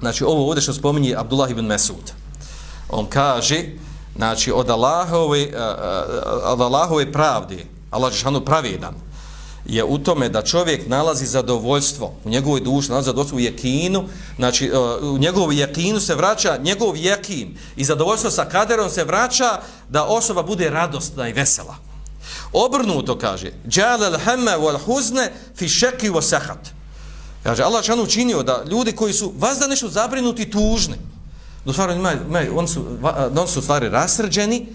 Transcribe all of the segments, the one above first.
znači ovo ovdje što spominje Abdullah ibn Mesud. On kaže, znači od Allahove, eh, eh, od Allahove pravde, Allah Žešanu pravedan, je u tome da čovjek nalazi zadovoljstvo u njegovoj duši, nalazi zadovoljstvo u jekinu, znači eh, u njegovu jekinu se vraća njegov jekin i zadovoljstvo sa kaderom se vraća da osoba bude radostna i vesela. Obrnuto kaže, džal al hemme wal huzne fi šeki wa sehat. Kaže, Allah šanu učinio da ljudi koji su vas da nešto zabrinuti tužni, da stvari, imaju, imaju, oni, su, oni su stvari rasrđeni,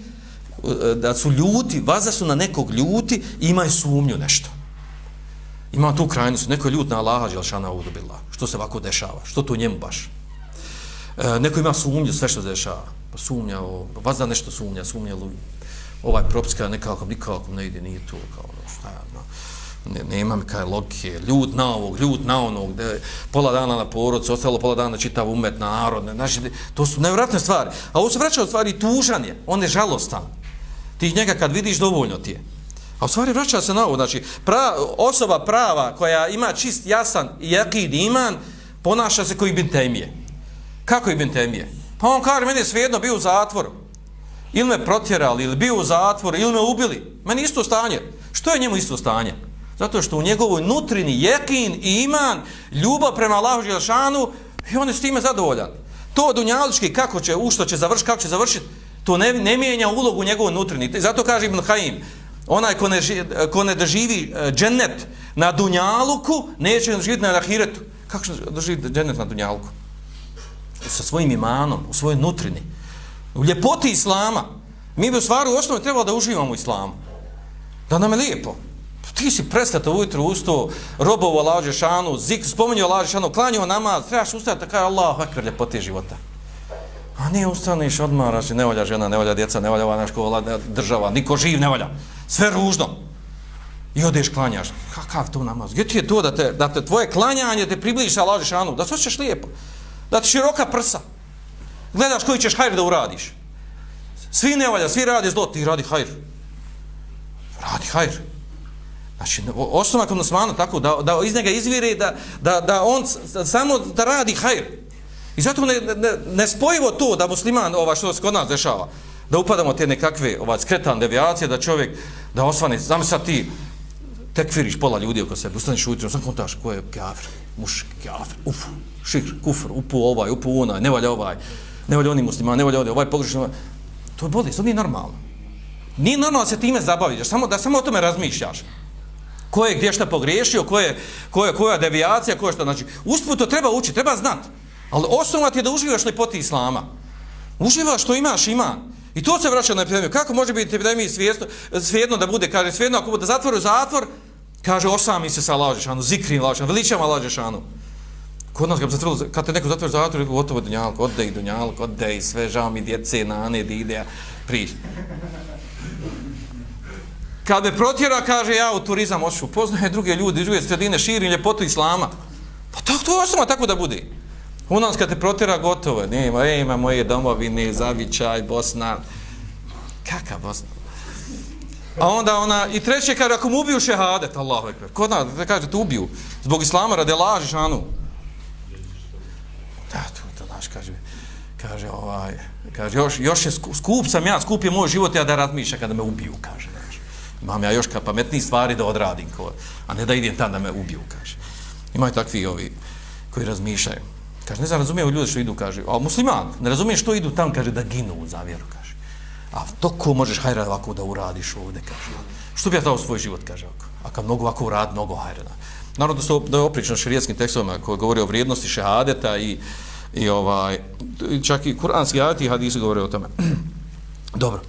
e, da su ljuti, vaza su na nekog ljuti i imaju sumnju nešto. Ima tu krajnicu, neko je ljut na Allaha Đelšana udubila. Što se ovako dešava? Što to njemu baš? E, neko ima sumnju, sve što se dešava. Pa sumnja, o, vas da nešto sumnja, sumnja lu, ovaj propska nekako, nikako ne ide, nije to, kao ono, šta no ne, nema mi kaj logike, ljud na ovog, ljud na onog, de, pola dana na porodcu, ostalo pola dana čitav umet, narod, ne, znači, to su nevratne stvari. A ovo se vraća od stvari tužan je, on je žalostan. Ti njega kad vidiš, dovoljno ti je. A u stvari vraća se na ovo, znači pra, osoba prava koja ima čist, jasan i jakid iman, ponaša se koji Ibn Temije. Kako Ibn Temije? Pa on kaže, meni je svejedno bio u zatvoru. Ili me protjerali, ili bio u zatvoru, ili me ubili. Meni isto stanje. Što je njemu isto stanje? Zato što u njegovoj nutrini jekin i iman, ljubav prema Allahu Želšanu, i on je s time zadovoljan. To dunjalički, kako će, u što će završiti, kako će završiti, to ne, ne mijenja ulogu njegovoj nutrini. Zato kaže Ibn Haim, onaj ko ne, ko ne doživi e, džennet na dunjaluku, neće doživjeti na ahiretu. Kako će doživjeti džennet na dunjaluku? Sa svojim imanom, u svojoj nutrini. U ljepoti islama. Mi bi u stvari u osnovi trebalo da uživamo u islamu. Da nam je lijepo. Ti si prestata ujutru usto, robovo lađe šanu, zik, spomenuo lađe šanu, klanio namaz, trebaš ustati tako je Allah, akvar ljepote života. A ne ustaneš, odmaraš, ne volja žena, ne volja djeca, ne volja ova škola, država, niko živ ne volja sve ružno. I odeš klanjaš. Kakav to namaz? Gdje ti je to da te, da te tvoje klanjanje te približa Allah Žešanu? Da se osjećaš lijepo. Da ti široka prsa. Gledaš koji ćeš hajr da uradiš. Svi ne valja, svi radi zlo, ti radi hajr. Radi hajr. Znači, osnova kod nasmana tako, da, da iz njega izvire da, da, da on samo da radi hajr. I zato ne, ne, ne spojivo to da musliman, ova što se kod nas dešava, da upadamo te nekakve ova, skretan devijacije, da čovjek, da osvane, znam sad ti, tekfiriš pola ljudi oko sebe, ustaneš ujutro, sam kontaš, ko je kafir, muš, kafir, uf, šikr, kufr, upu ovaj, upu onaj, ne valja ovaj, ne valja oni musliman, ne valja ovaj, ovaj pogrešno, ovaj. to je bolest, to nije normalno. Nije normalno da se time zabaviš, samo, da samo o tome razmišljaš. Ko je gdje šta pogriješio, ko je, ko je, koja devijacija, ko je šta, znači, usput to treba učiti, treba znati. Ali osnova ti je da uživaš lepoti islama. Uživaš što imaš, ima. I to se vraća na epidemiju. Kako može biti epidemiji svijesto, svijedno da bude, kaže, svijedno ako bude zatvor u zatvor, kaže, osami se sa lađešanu, zikri lađešanu, veličama lađešanu. Kod nas, kad, zatvrlo, kad te neko zatvor u zatvor, je gotovo dunjalko, ode i dunjalko, ode i sve, žao mi djece, nane, dide, priš. Kad me protjera, kaže, ja u turizam ošu, poznaje druge ljudi, druge sredine, širim ljepotu islama. Pa to, to osnova tako da bude. U nas kad te protira gotovo, nema, ej, ima moje domovine, Zavičaj, Bosna. Kaka Bosna? A onda ona, i treće kaže, ako mu ubiju šehadet, Allah ekber, kod nas, da kaže, te ubiju, zbog islama rade lažiš, anu. Da, tu, da naš, kaže, kaže, ovaj, kaže, još, još je skup sam ja, skup je moj život, ja da razmišljam kada me ubiju, kaže, kaže. Imam ja još ka pametniji stvari da odradim, ko, a ne da idem tam da me ubiju, kaže. Imaju takvi ovi koji razmišljaju. Kaže, ne znam, razumiju ljudi što idu, kaže, a musliman, ne razumije što idu tam, kaže, da ginu za vjeru, kaže. A to ko možeš hajra ovako da uradiš ovdje, kaže. Što bi ja dao svoj život, kaže, ovako. A kad mnogo ovako urad, mnogo hajra. Naravno da, da je oprično širijetskim tekstovima koji govori o vrijednosti šehadeta i, i ovaj, čak i kuranski ajati i hadisi govori o tome. Dobro.